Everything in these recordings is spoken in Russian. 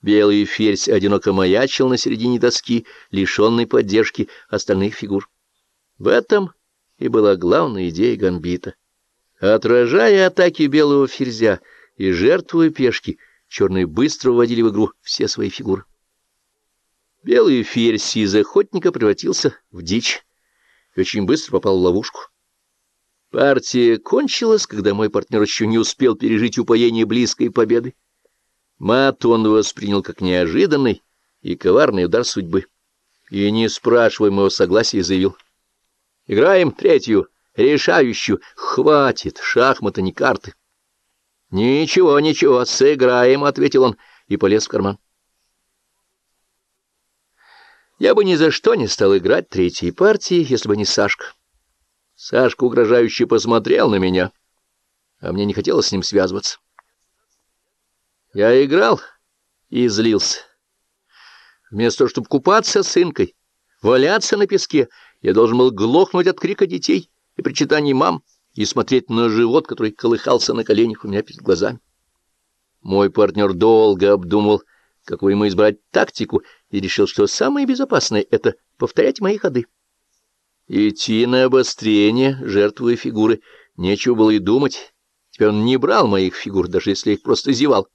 Белый ферзь одиноко маячил на середине доски, лишенной поддержки остальных фигур. В этом и была главная идея гамбита. Отражая атаки белого ферзя и жертвуя пешки, черные быстро вводили в игру все свои фигуры. Белый ферзь из охотника превратился в дичь и очень быстро попал в ловушку. Партия кончилась, когда мой партнер еще не успел пережить упоение близкой победы. Мат он воспринял как неожиданный и коварный удар судьбы. И, не спрашивая моего согласия, заявил. «Играем третью, решающую. Хватит, шахматы не карты». «Ничего, ничего, сыграем», — ответил он и полез в карман. Я бы ни за что не стал играть третьей партии, если бы не Сашка. Сашка угрожающе посмотрел на меня, а мне не хотелось с ним связываться. Я играл и злился. Вместо того, чтобы купаться с инкой, валяться на песке, я должен был глохнуть от крика детей и причитаний мам и смотреть на живот, который колыхался на коленях у меня перед глазами. Мой партнер долго обдумал, какую ему избрать тактику, и решил, что самое безопасное — это повторять мои ходы. Идти на обострение, жертвуя фигуры, нечего было и думать. Теперь он не брал моих фигур, даже если их просто зевал.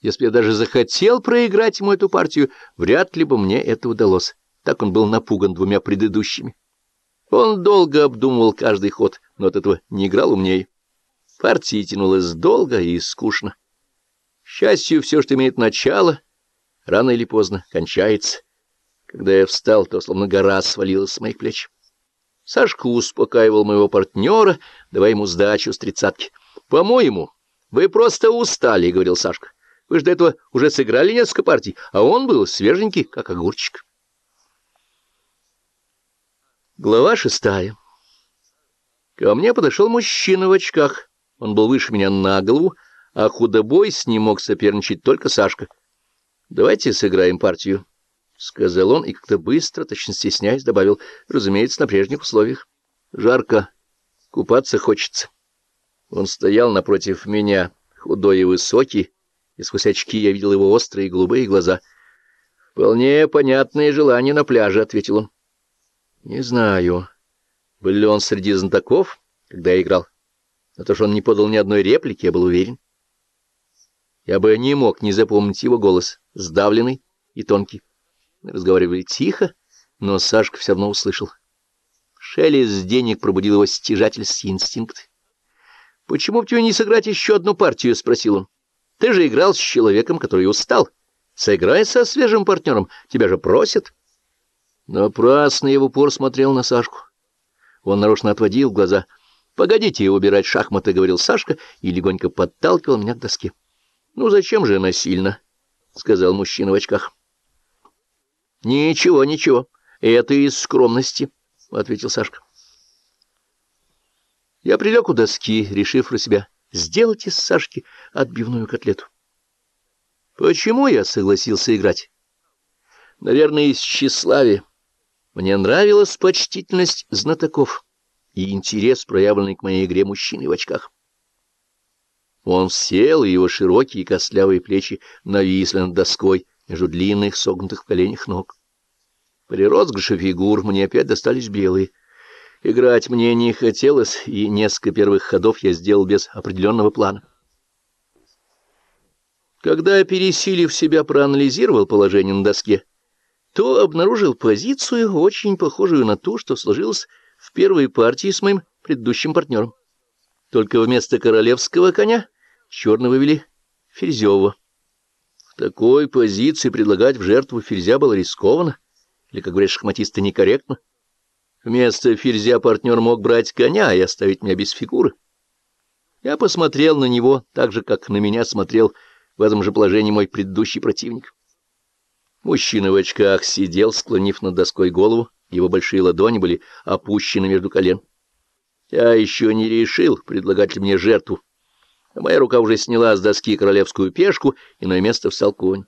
Если я даже захотел проиграть ему эту партию, вряд ли бы мне это удалось. Так он был напуган двумя предыдущими. Он долго обдумывал каждый ход, но от этого не играл умнее. Партия тянулась долго и скучно. К счастью, все, что имеет начало, рано или поздно кончается. Когда я встал, то словно гора свалилась с моих плеч. Сашка успокаивал моего партнера, давая ему сдачу с тридцатки. — По-моему, вы просто устали, — говорил Сашка. — Вы же до этого уже сыграли несколько партий, а он был свеженький, как огурчик. Глава шестая. Ко мне подошел мужчина в очках. Он был выше меня на голову, а худобой с ним мог соперничать только Сашка. «Давайте сыграем партию», — сказал он и как-то быстро, точно стесняясь, добавил, разумеется, на прежних условиях. «Жарко, купаться хочется». Он стоял напротив меня, худой и высокий, и сквозь очки я видел его острые голубые глаза. «Вполне понятное желание на пляже», — ответил он. «Не знаю, был ли он среди знатоков, когда я играл. Но то, что он не подал ни одной реплики, я был уверен. Я бы не мог не запомнить его голос, сдавленный и тонкий. Мы разговаривали тихо, но Сашка все равно услышал. Шелест денег пробудил его стяжательский инстинкт. «Почему бы тебе не сыграть еще одну партию?» — спросил он. «Ты же играл с человеком, который устал. Сыграй со свежим партнером, тебя же просят». Напрасно я в упор смотрел на Сашку. Он нарочно отводил глаза. «Погодите убирать шахматы», — говорил Сашка, и легонько подталкивал меня к доске. «Ну зачем же насильно?» — сказал мужчина в очках. «Ничего, ничего, это из скромности», — ответил Сашка. Я прилег у доски, решив про себя сделать из Сашки отбивную котлету. Почему я согласился играть? Наверное, из тщеславия. Мне нравилась почтительность знатоков и интерес, проявленный к моей игре мужчины в очках. Он сел, и его широкие костлявые плечи нависли над доской между длинных согнутых в коленях ног. При розыгрыше фигур мне опять достались белые. Играть мне не хотелось, и несколько первых ходов я сделал без определенного плана. Когда я, пересилив себя, проанализировал положение на доске, то обнаружил позицию, очень похожую на ту, что сложилась в первой партии с моим предыдущим партнером. Только вместо королевского коня черно вывели Ферзева. В такой позиции предлагать в жертву Ферзя было рискованно, или, как говорят шахматисты, некорректно. Вместо Ферзя партнер мог брать коня и оставить меня без фигуры. Я посмотрел на него так же, как на меня смотрел в этом же положении мой предыдущий противник. Мужчина в очках сидел, склонив над доской голову, его большие ладони были опущены между колен. Я еще не решил, предлагать мне жертву, моя рука уже сняла с доски королевскую пешку, и на место встал конь.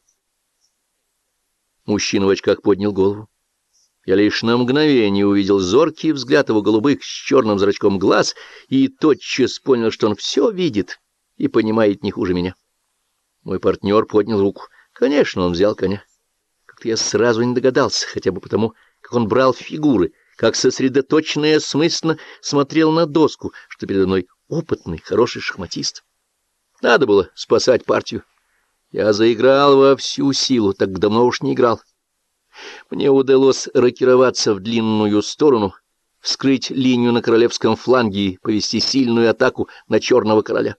Мужчина в очках поднял голову. Я лишь на мгновение увидел зоркий взгляд его голубых с черным зрачком глаз и тотчас понял, что он все видит и понимает не хуже меня. Мой партнер поднял руку. Конечно, он взял коня. Как-то я сразу не догадался, хотя бы потому, как он брал фигуры, как сосредоточенно и осмысленно смотрел на доску, что передо мной опытный, хороший шахматист. Надо было спасать партию. Я заиграл во всю силу, так давно уж не играл. Мне удалось рокироваться в длинную сторону, вскрыть линию на королевском фланге и повести сильную атаку на черного короля.